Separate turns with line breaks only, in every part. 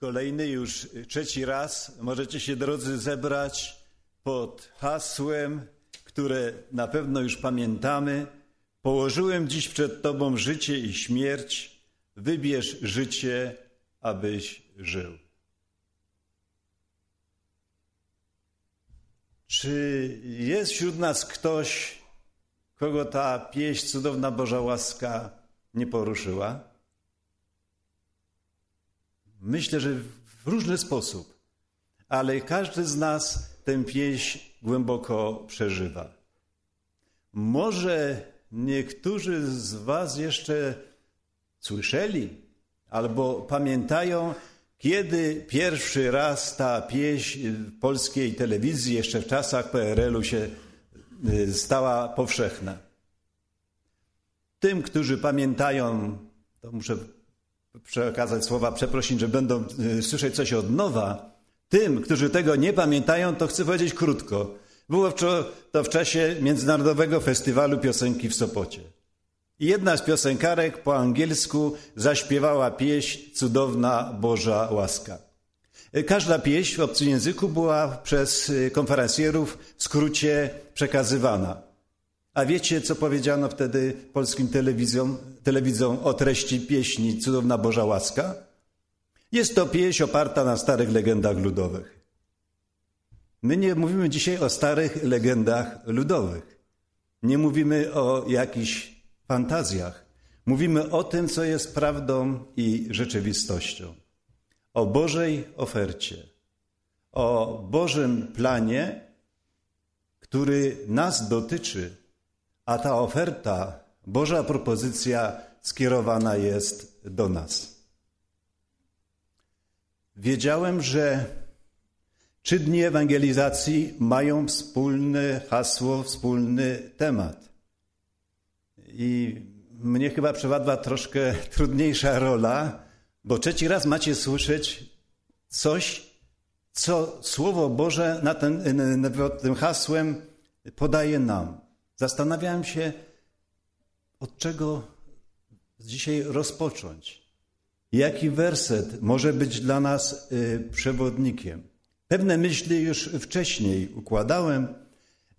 Kolejny już trzeci raz możecie się, drodzy, zebrać pod hasłem, które na pewno już pamiętamy. Położyłem dziś przed Tobą życie i śmierć. Wybierz życie, abyś żył. Czy jest wśród nas ktoś, kogo ta pieśń, cudowna Boża łaska nie poruszyła? Myślę, że w różny sposób, ale każdy z nas tę pieśń głęboko przeżywa. Może niektórzy z Was jeszcze słyszeli albo pamiętają, kiedy pierwszy raz ta pieśń w polskiej telewizji, jeszcze w czasach PRL-u, się y, stała powszechna. Tym, którzy pamiętają, to muszę przekazać słowa przeprosin, że będą y, słyszeć coś od nowa. Tym, którzy tego nie pamiętają, to chcę powiedzieć krótko. Było to w czasie Międzynarodowego Festiwalu Piosenki w Sopocie. I jedna z piosenkarek po angielsku zaśpiewała pieśń Cudowna Boża Łaska. Każda pieśń w obcym języku była przez konferencjerów w skrócie przekazywana. A wiecie, co powiedziano wtedy polskim telewizjom, telewizjom o treści pieśni Cudowna Boża Łaska? Jest to pieśń oparta na starych legendach ludowych. My nie mówimy dzisiaj o starych legendach ludowych. Nie mówimy o jakichś fantazjach. Mówimy o tym, co jest prawdą i rzeczywistością. O Bożej ofercie. O Bożym planie, który nas dotyczy, a ta oferta, Boża propozycja skierowana jest do nas. Wiedziałem, że trzy dni ewangelizacji mają wspólne hasło, wspólny temat. I mnie chyba przewadła troszkę trudniejsza rola, bo trzeci raz macie słyszeć coś, co Słowo Boże na ten, nad tym hasłem podaje nam. Zastanawiałem się, od czego dzisiaj rozpocząć. Jaki werset może być dla nas y, przewodnikiem? Pewne myśli już wcześniej układałem,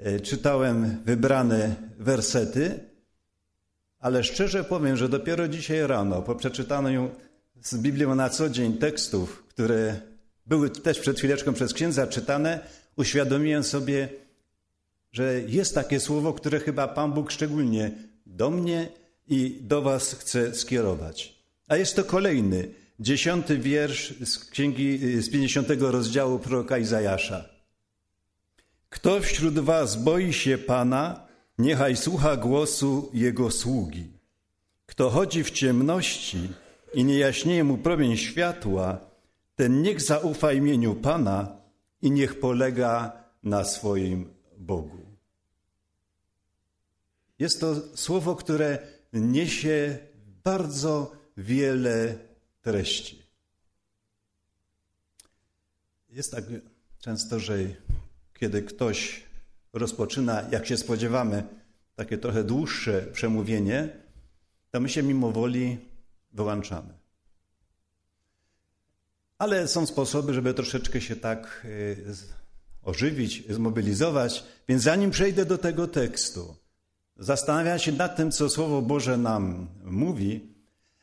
y, czytałem wybrane wersety, ale szczerze powiem, że dopiero dzisiaj rano, po przeczytaniu z Biblią na co dzień tekstów, które były też przed chwileczką przez księdza czytane, uświadomiłem sobie, że jest takie słowo, które chyba Pan Bóg szczególnie do mnie i do Was chce skierować. A jest to kolejny, dziesiąty wiersz z księgi, z 50 rozdziału proroka Izajasza. Kto wśród Was boi się Pana, niechaj słucha głosu Jego sługi. Kto chodzi w ciemności i nie jaśnieje mu promień światła, ten niech zaufa imieniu Pana i niech polega na swoim Bogu. Jest to słowo, które niesie bardzo wiele treści. Jest tak często, że kiedy ktoś rozpoczyna, jak się spodziewamy, takie trochę dłuższe przemówienie, to my się mimo woli wyłączamy. Ale są sposoby, żeby troszeczkę się tak e, ożywić, zmobilizować. Więc zanim przejdę do tego tekstu, zastanawiam się nad tym, co Słowo Boże nam mówi,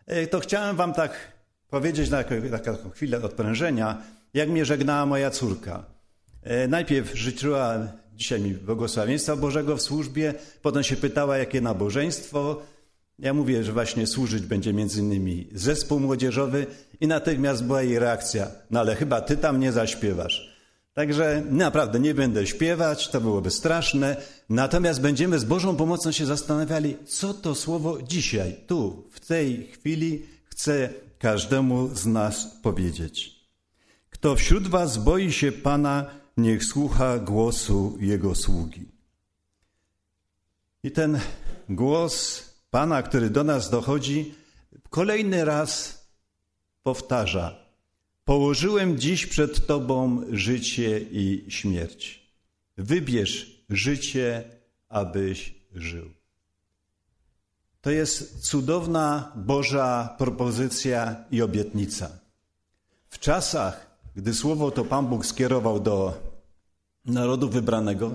e, to chciałem Wam tak powiedzieć na taką chwilę odprężenia, jak mnie żegnała moja córka. E, najpierw życzyła dzisiaj mi błogosławieństwa Bożego w służbie, potem się pytała, jakie nabożeństwo. Ja mówię, że właśnie służyć będzie między innymi zespół młodzieżowy i natychmiast była jej reakcja, no ale chyba ty tam nie zaśpiewasz. Także naprawdę nie będę śpiewać, to byłoby straszne. Natomiast będziemy z Bożą pomocą się zastanawiali, co to słowo dzisiaj, tu, w tej chwili chce każdemu z nas powiedzieć. Kto wśród was boi się Pana, niech słucha głosu Jego sługi. I ten głos Pana, który do nas dochodzi, kolejny raz powtarza: Położyłem dziś przed Tobą życie i śmierć. Wybierz życie, abyś żył. To jest cudowna Boża propozycja i obietnica. w czasach, gdy słowo to Pan Bóg skierował do narodu wybranego,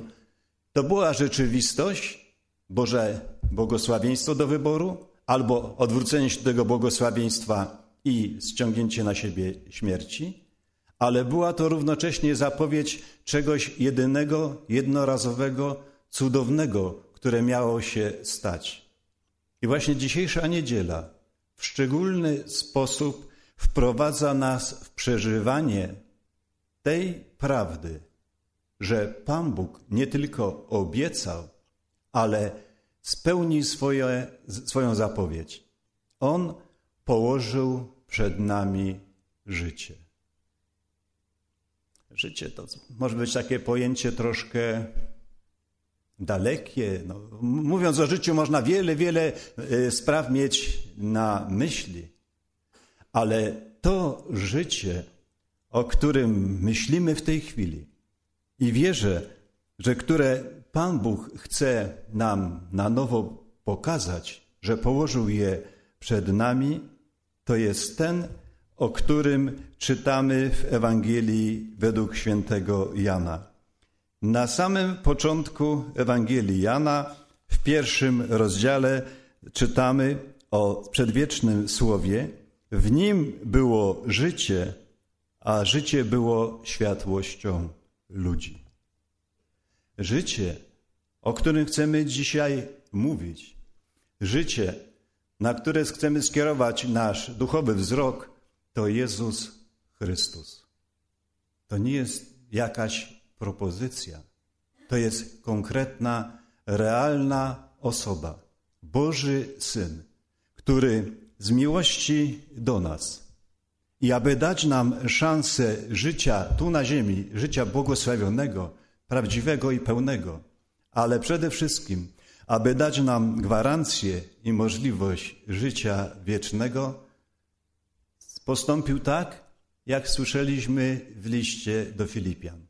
to była rzeczywistość, Boże błogosławieństwo do wyboru, albo odwrócenie się do tego błogosławieństwa i ściągnięcie na siebie śmierci, ale była to równocześnie zapowiedź czegoś jedynego, jednorazowego, cudownego, które miało się stać. I właśnie dzisiejsza niedziela w szczególny sposób wprowadza nas w przeżywanie tej prawdy, że Pan Bóg nie tylko obiecał, ale spełni swoje, swoją zapowiedź. On położył przed nami życie. Życie to może być takie pojęcie troszkę dalekie. No, mówiąc o życiu, można wiele, wiele e, spraw mieć na myśli, ale to życie, o którym myślimy w tej chwili i wierzę, że które Pan Bóg chce nam na nowo pokazać, że położył je przed nami, to jest ten, o którym czytamy w Ewangelii według świętego Jana. Na samym początku Ewangelii Jana, w pierwszym rozdziale, czytamy o przedwiecznym słowie. W nim było życie, a życie było światłością ludzi. Życie, o którym chcemy dzisiaj mówić, życie, na które chcemy skierować nasz duchowy wzrok, to Jezus Chrystus. To nie jest jakaś propozycja. To jest konkretna, realna osoba, Boży Syn, który z miłości do nas i aby dać nam szansę życia tu na ziemi, życia błogosławionego, prawdziwego i pełnego, ale przede wszystkim, aby dać nam gwarancję i możliwość życia wiecznego, postąpił tak, jak słyszeliśmy w liście do Filipian.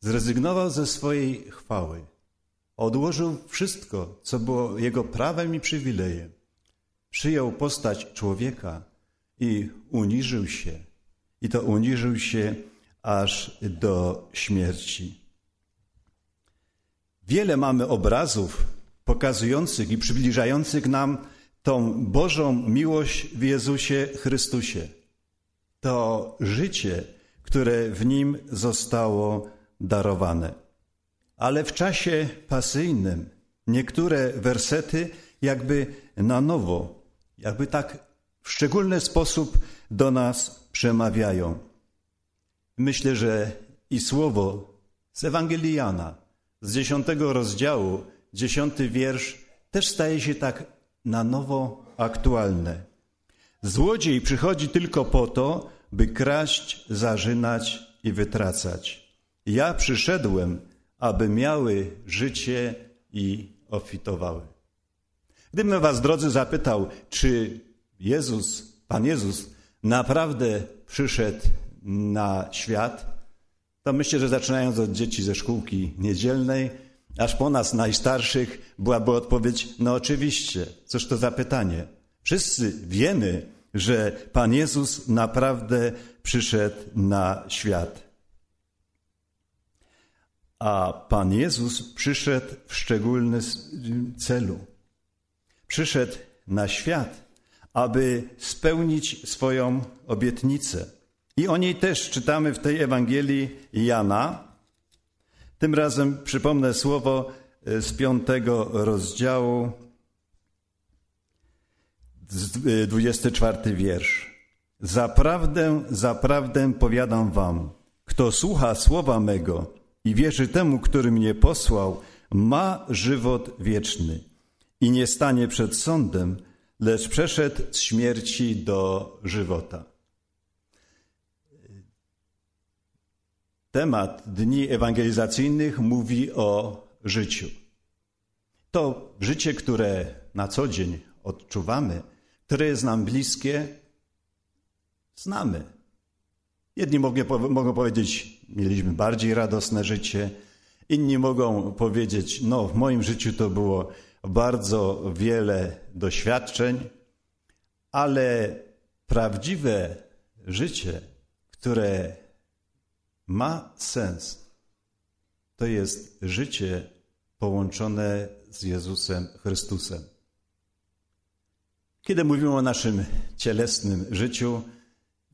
Zrezygnował ze swojej chwały. Odłożył wszystko, co było jego prawem i przywilejem. Przyjął postać człowieka i uniżył się. I to uniżył się aż do śmierci. Wiele mamy obrazów pokazujących i przybliżających nam tą Bożą miłość w Jezusie Chrystusie. To życie, które w nim zostało darowane. Ale w czasie pasyjnym niektóre wersety jakby na nowo, jakby tak w szczególny sposób do nas przemawiają. Myślę, że i słowo z Ewangelii Jana, z dziesiątego rozdziału, dziesiąty wiersz, też staje się tak na nowo aktualne. Złodziej przychodzi tylko po to, by kraść, zarzynać i wytracać. Ja przyszedłem, aby miały życie i ofitowały. Gdybym was, drodzy, zapytał, czy Jezus, Pan Jezus naprawdę przyszedł na świat, to myślę, że zaczynając od dzieci ze szkółki niedzielnej, aż po nas najstarszych byłaby odpowiedź, no oczywiście, cóż to za pytanie. Wszyscy wiemy, że Pan Jezus naprawdę przyszedł na świat. A Pan Jezus przyszedł w szczególnym celu. Przyszedł na świat, aby spełnić swoją obietnicę. I o niej też czytamy w tej Ewangelii Jana. Tym razem przypomnę słowo e, z piątego rozdziału, 24 e, wiersz. Zaprawdę, zaprawdę powiadam wam, kto słucha słowa mego i wierzy temu, który mnie posłał, ma żywot wieczny i nie stanie przed sądem, lecz przeszedł z śmierci do żywota. Temat dni ewangelizacyjnych mówi o życiu. To życie, które na co dzień odczuwamy, które jest nam bliskie, znamy. Jedni mogą powiedzieć, mieliśmy bardziej radosne życie, inni mogą powiedzieć, no w moim życiu to było bardzo wiele doświadczeń, ale prawdziwe życie, które ma sens, to jest życie połączone z Jezusem Chrystusem. Kiedy mówimy o naszym cielesnym życiu,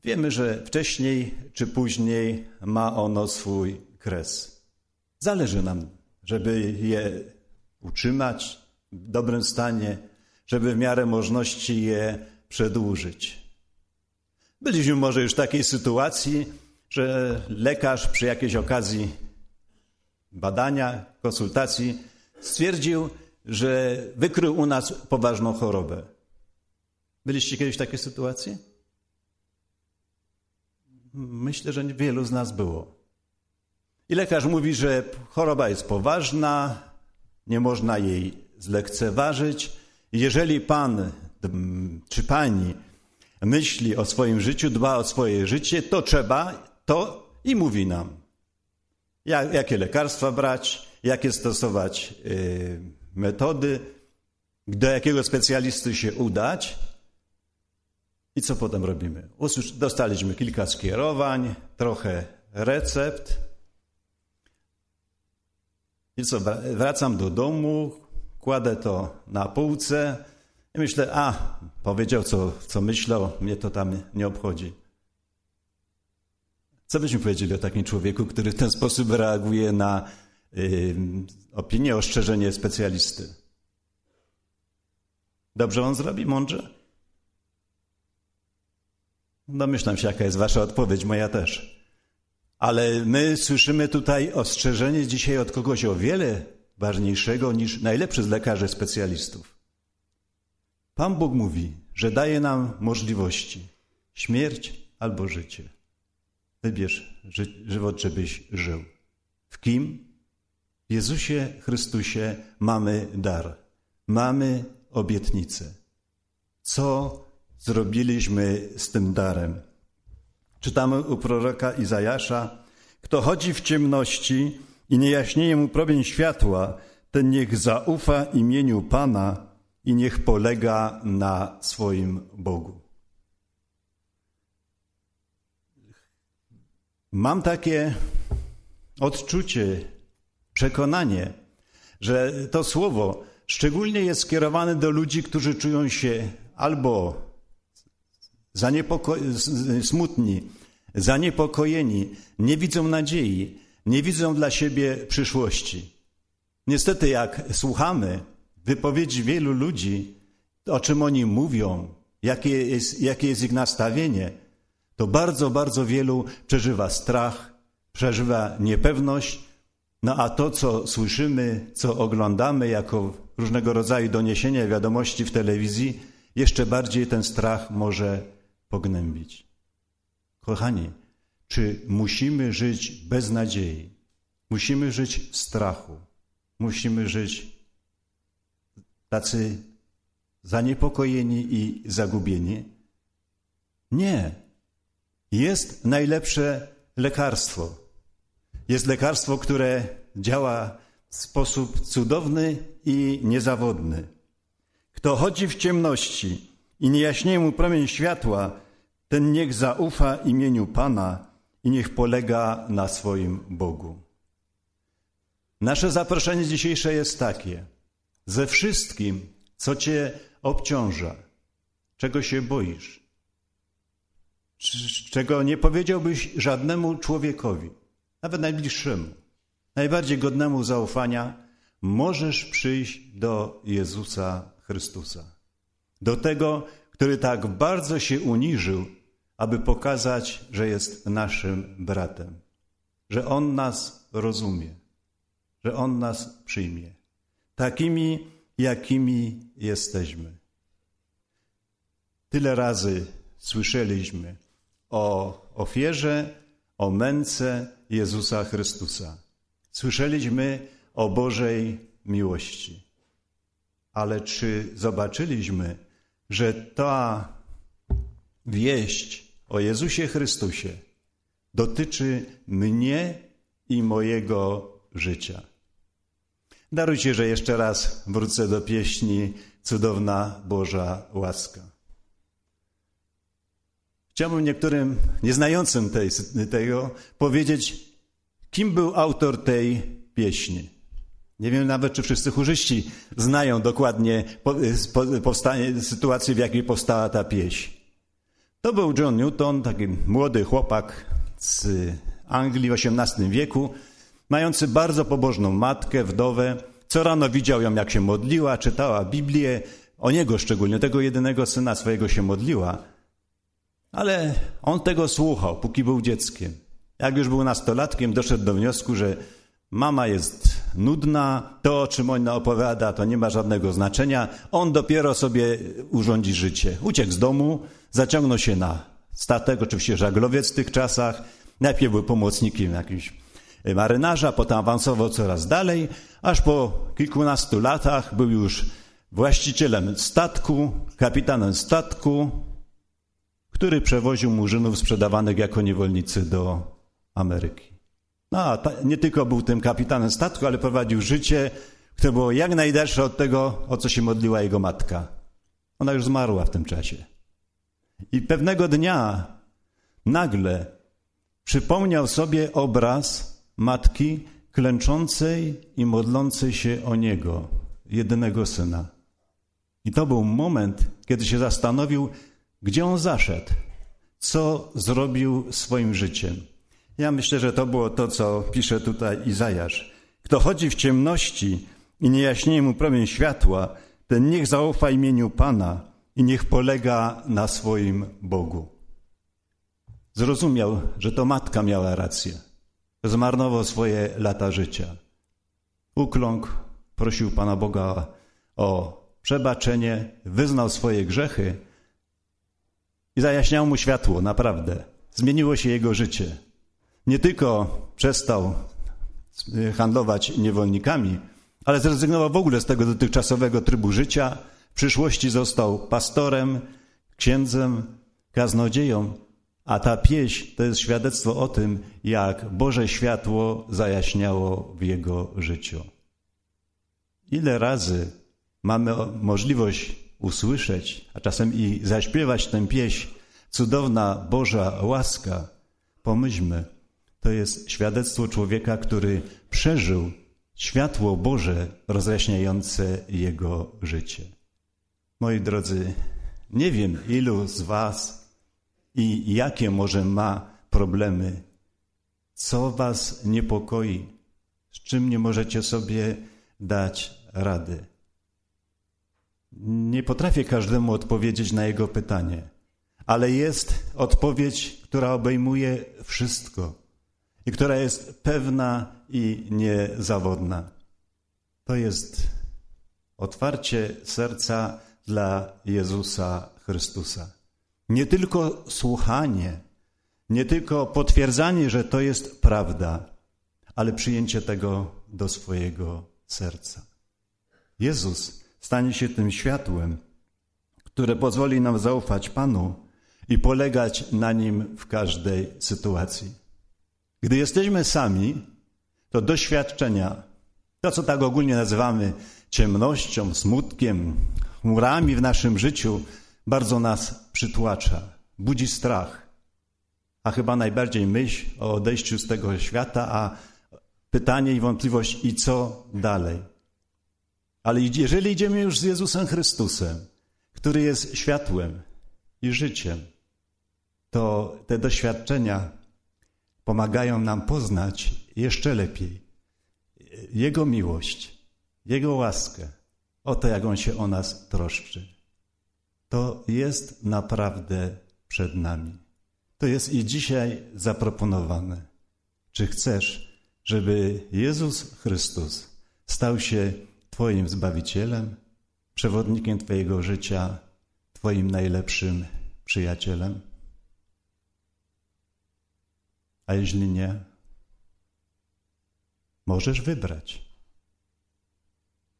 wiemy, że wcześniej czy później ma ono swój kres. Zależy nam, żeby je utrzymać w dobrym stanie, żeby w miarę możliwości je przedłużyć. Byliśmy może już w takiej sytuacji, że lekarz przy jakiejś okazji badania, konsultacji stwierdził, że wykrył u nas poważną chorobę. Byliście kiedyś w takiej sytuacji? Myślę, że wielu z nas było. I lekarz mówi, że choroba jest poważna, nie można jej zlekceważyć. Jeżeli pan czy pani myśli o swoim życiu, dba o swoje życie, to trzeba to i mówi nam, jak, jakie lekarstwa brać, jakie stosować y, metody, do jakiego specjalisty się udać. I co potem robimy? Dostaliśmy kilka skierowań, trochę recept. I co, wracam do domu, kładę to na półce i myślę, a, powiedział co, co myślał, mnie to tam nie obchodzi. Co byśmy powiedzieli o takim człowieku, który w ten sposób reaguje na y, opinię, ostrzeżenie specjalisty? Dobrze on zrobi, mądrze? Domyślam się, jaka jest wasza odpowiedź, moja też. Ale my słyszymy tutaj ostrzeżenie dzisiaj od kogoś o wiele ważniejszego niż najlepszy z lekarzy specjalistów. Pan Bóg mówi, że daje nam możliwości śmierć albo życie. Wybierz żywot, żebyś żył. W kim? W Jezusie Chrystusie mamy dar, mamy obietnicę. Co zrobiliśmy z tym darem? Czytamy u proroka Izajasza, kto chodzi w ciemności i nie jaśnieje mu promień światła, ten niech zaufa imieniu Pana i niech polega na swoim Bogu. Mam takie odczucie, przekonanie, że to słowo szczególnie jest skierowane do ludzi, którzy czują się albo smutni, zaniepokojeni, nie widzą nadziei, nie widzą dla siebie przyszłości. Niestety, jak słuchamy wypowiedzi wielu ludzi, o czym oni mówią, jakie jest, jakie jest ich nastawienie, to bardzo, bardzo wielu przeżywa strach, przeżywa niepewność, no a to, co słyszymy, co oglądamy jako różnego rodzaju doniesienia, wiadomości w telewizji, jeszcze bardziej ten strach może pognębić. Kochani, czy musimy żyć bez nadziei? Musimy żyć w strachu. Musimy żyć tacy zaniepokojeni i zagubieni? Nie. Jest najlepsze lekarstwo. Jest lekarstwo, które działa w sposób cudowny i niezawodny. Kto chodzi w ciemności i nie jaśnieje mu promień światła, ten niech zaufa imieniu Pana i niech polega na swoim Bogu. Nasze zaproszenie dzisiejsze jest takie: ze wszystkim, co Cię obciąża, czego się boisz, czego nie powiedziałbyś żadnemu człowiekowi, nawet najbliższemu, najbardziej godnemu zaufania, możesz przyjść do Jezusa Chrystusa. Do tego, który tak bardzo się uniżył, aby pokazać, że jest naszym bratem, że On nas rozumie, że On nas przyjmie, takimi, jakimi jesteśmy. Tyle razy słyszeliśmy, o ofierze, o męce Jezusa Chrystusa. Słyszeliśmy o Bożej miłości. Ale czy zobaczyliśmy, że ta wieść o Jezusie Chrystusie dotyczy mnie i mojego życia? Darujcie, że jeszcze raz wrócę do pieśni Cudowna Boża łaska. Chciałbym niektórym nieznającym tej, tego powiedzieć, kim był autor tej pieśni. Nie wiem nawet, czy wszyscy chórzyści znają dokładnie powstanie, sytuację, w jakiej powstała ta pieśń. To był John Newton, taki młody chłopak z Anglii w XVIII wieku, mający bardzo pobożną matkę, wdowę. Co rano widział ją, jak się modliła, czytała Biblię, o niego szczególnie, tego jedynego syna swojego się modliła. Ale on tego słuchał, póki był dzieckiem. Jak już był nastolatkiem, doszedł do wniosku, że mama jest nudna, to o czym ona opowiada, to nie ma żadnego znaczenia. On dopiero sobie urządzi życie. Uciekł z domu, zaciągnął się na statek, oczywiście żaglowiec w tych czasach. Najpierw był pomocnikiem jakimś marynarza, potem awansował coraz dalej, aż po kilkunastu latach był już właścicielem statku, kapitanem statku, który przewoził murzynów sprzedawanych jako niewolnicy do Ameryki. No, ta, nie tylko był tym kapitanem statku, ale prowadził życie, które było jak najdalsze od tego, o co się modliła jego matka. Ona już zmarła w tym czasie. I pewnego dnia nagle przypomniał sobie obraz matki klęczącej i modlącej się o niego, jedynego syna. I to był moment, kiedy się zastanowił, gdzie on zaszedł, co zrobił swoim życiem. Ja myślę, że to było to, co pisze tutaj Izajasz. Kto chodzi w ciemności i nie jaśnieje mu promień światła, ten niech zaufa imieniu Pana i niech polega na swoim Bogu. Zrozumiał, że to matka miała rację. Zmarnował swoje lata życia. Ukląkł, prosił Pana Boga o przebaczenie, wyznał swoje grzechy i zajaśniał mu światło, naprawdę. Zmieniło się jego życie. Nie tylko przestał handlować niewolnikami, ale zrezygnował w ogóle z tego dotychczasowego trybu życia. W przyszłości został pastorem, księdzem, kaznodzieją, a ta pieśń to jest świadectwo o tym, jak Boże światło zajaśniało w jego życiu. Ile razy mamy możliwość usłyszeć, a czasem i zaśpiewać tę pieśń, cudowna Boża łaska, pomyślmy, to jest świadectwo człowieka, który przeżył światło Boże rozjaśniające jego życie. Moi drodzy, nie wiem ilu z Was i jakie może ma problemy, co Was niepokoi, z czym nie możecie sobie dać rady. Nie potrafię każdemu odpowiedzieć na jego pytanie, ale jest odpowiedź, która obejmuje wszystko i która jest pewna i niezawodna. To jest otwarcie serca dla Jezusa Chrystusa. Nie tylko słuchanie, nie tylko potwierdzanie, że to jest prawda, ale przyjęcie tego do swojego serca. Jezus stanie się tym światłem, które pozwoli nam zaufać Panu i polegać na Nim w każdej sytuacji. Gdy jesteśmy sami, to doświadczenia, to co tak ogólnie nazywamy ciemnością, smutkiem, chmurami w naszym życiu, bardzo nas przytłacza, budzi strach. A chyba najbardziej myśl o odejściu z tego świata, a pytanie i wątpliwość, i co dalej. Ale jeżeli idziemy już z Jezusem Chrystusem, który jest światłem i życiem, to te doświadczenia pomagają nam poznać jeszcze lepiej Jego miłość, Jego łaskę, o to, jak On się o nas troszczy. To jest naprawdę przed nami. To jest i dzisiaj zaproponowane. Czy chcesz, żeby Jezus Chrystus stał się Twoim Zbawicielem, przewodnikiem Twojego życia, Twoim najlepszym przyjacielem? A jeśli nie, możesz wybrać.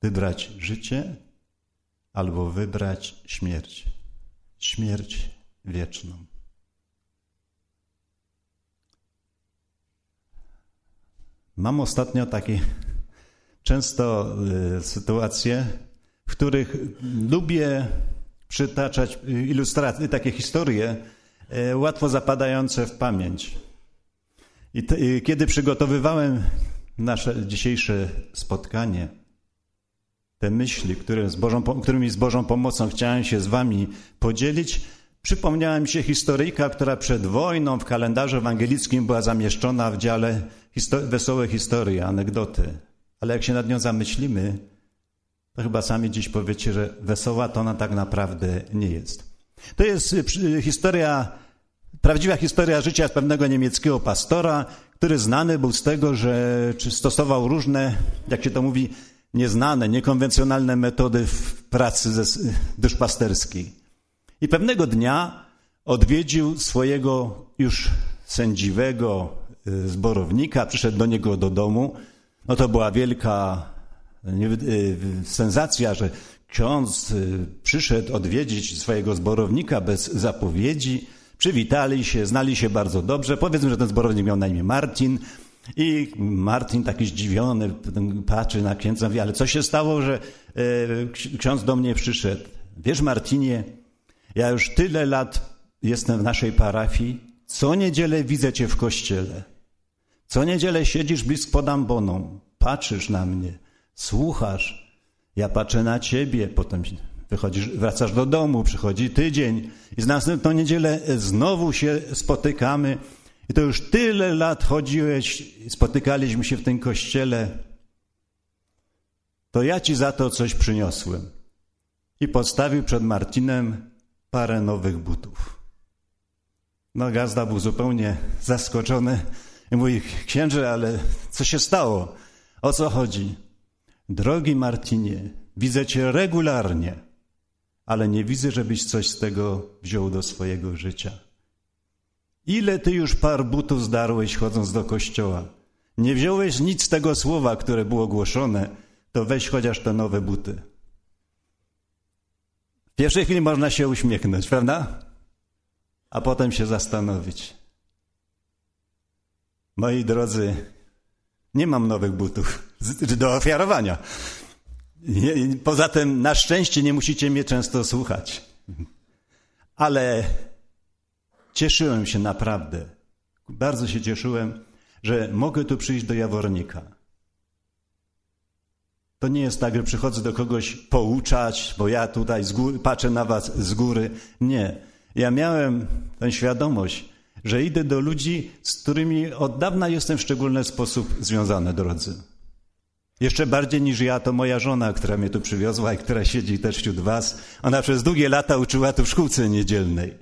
Wybrać życie albo wybrać śmierć. Śmierć wieczną. Mam ostatnio takie często y, sytuacje, w których lubię przytaczać ilustracje, takie historie e, łatwo zapadające w pamięć. I, to, I kiedy przygotowywałem nasze dzisiejsze spotkanie, te myśli, które z Bożą, którymi z Bożą pomocą chciałem się z Wami podzielić, przypomniała mi się historyjka, która przed wojną w kalendarzu ewangelickim była zamieszczona w dziale histo wesołe historie, anegdoty. Ale jak się nad nią zamyślimy, to chyba sami dziś powiecie, że wesoła to ona tak naprawdę nie jest. To jest y, y, historia, prawdziwa historia życia pewnego niemieckiego pastora, który znany był z tego, że stosował różne, jak się to mówi, nieznane, niekonwencjonalne metody w pracy duszpasterskiej. I pewnego dnia odwiedził swojego już sędziwego y, zborownika, przyszedł do niego do domu. No to była wielka y, sensacja, że ksiądz y, przyszedł odwiedzić swojego zborownika bez zapowiedzi. Przywitali się, znali się bardzo dobrze. Powiedzmy, że ten zborownik miał na imię Martin. I Martin taki zdziwiony patrzy na księdza, mówi, ale co się stało, że ksiądz do mnie przyszedł? Wiesz Martinie, ja już tyle lat jestem w naszej parafii, co niedzielę widzę cię w kościele. Co niedzielę siedzisz blisko pod amboną, patrzysz na mnie, słuchasz. Ja patrzę na ciebie, potem wychodzisz, wracasz do domu, przychodzi tydzień i z następną niedzielę znowu się spotykamy. I to już tyle lat chodziłeś, spotykaliśmy się w tym kościele. To ja ci za to coś przyniosłem. I postawił przed Martinem parę nowych butów. No, gazda był zupełnie zaskoczony i mówi, księże, ale co się stało? O co chodzi? Drogi Martinie, widzę cię regularnie, ale nie widzę, żebyś coś z tego wziął do swojego życia. Ile ty już par butów zdarłeś chodząc do kościoła? Nie wziąłeś nic z tego słowa, które było głoszone, to weź chociaż te nowe buty. W pierwszej chwili można się uśmiechnąć, prawda? A potem się zastanowić. Moi drodzy, nie mam nowych butów do ofiarowania. Poza tym, na szczęście nie musicie mnie często słuchać. Ale cieszyłem się naprawdę. Bardzo się cieszyłem, że mogę tu przyjść do Jawornika. To nie jest tak, że przychodzę do kogoś pouczać, bo ja tutaj góry, patrzę na was z góry. Nie. Ja miałem tę świadomość, że idę do ludzi, z którymi od dawna jestem w szczególny sposób związany, drodzy. Jeszcze bardziej niż ja, to moja żona, która mnie tu przywiozła i która siedzi też wśród was. Ona przez długie lata uczyła tu w szkółce niedzielnej.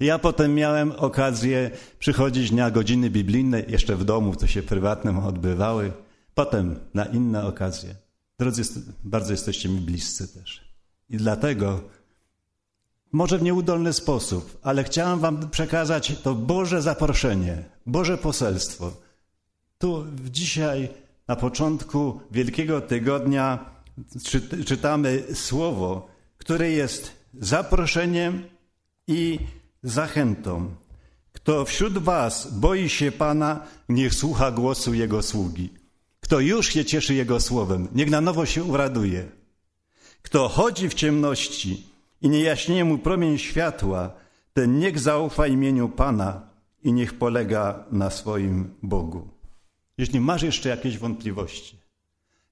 Ja potem miałem okazję przychodzić na godziny biblijne, jeszcze w domu, to się prywatnym odbywały, potem na inne okazje. Drodzy, bardzo jesteście mi bliscy też. I dlatego, może w nieudolny sposób, ale chciałem Wam przekazać to Boże zaproszenie, Boże poselstwo. Tu dzisiaj, na początku Wielkiego Tygodnia, czytamy słowo, które jest zaproszeniem i zachętą. Kto wśród Was boi się Pana, niech słucha głosu Jego sługi. Kto już się cieszy Jego słowem, niech na nowo się uraduje. Kto chodzi w ciemności i nie jaśnieje mu promień światła, ten niech zaufa imieniu Pana i niech polega na swoim Bogu. Jeśli masz jeszcze jakieś wątpliwości,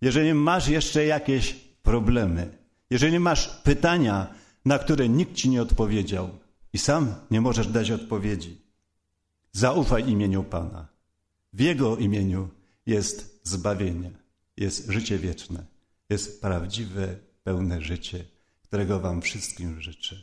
jeżeli masz jeszcze jakieś problemy, jeżeli masz pytania, na które nikt ci nie odpowiedział i sam nie możesz dać odpowiedzi, zaufaj imieniu Pana. W Jego imieniu jest zbawienie, jest życie wieczne, jest prawdziwe, pełne życie, którego Wam wszystkim życzę.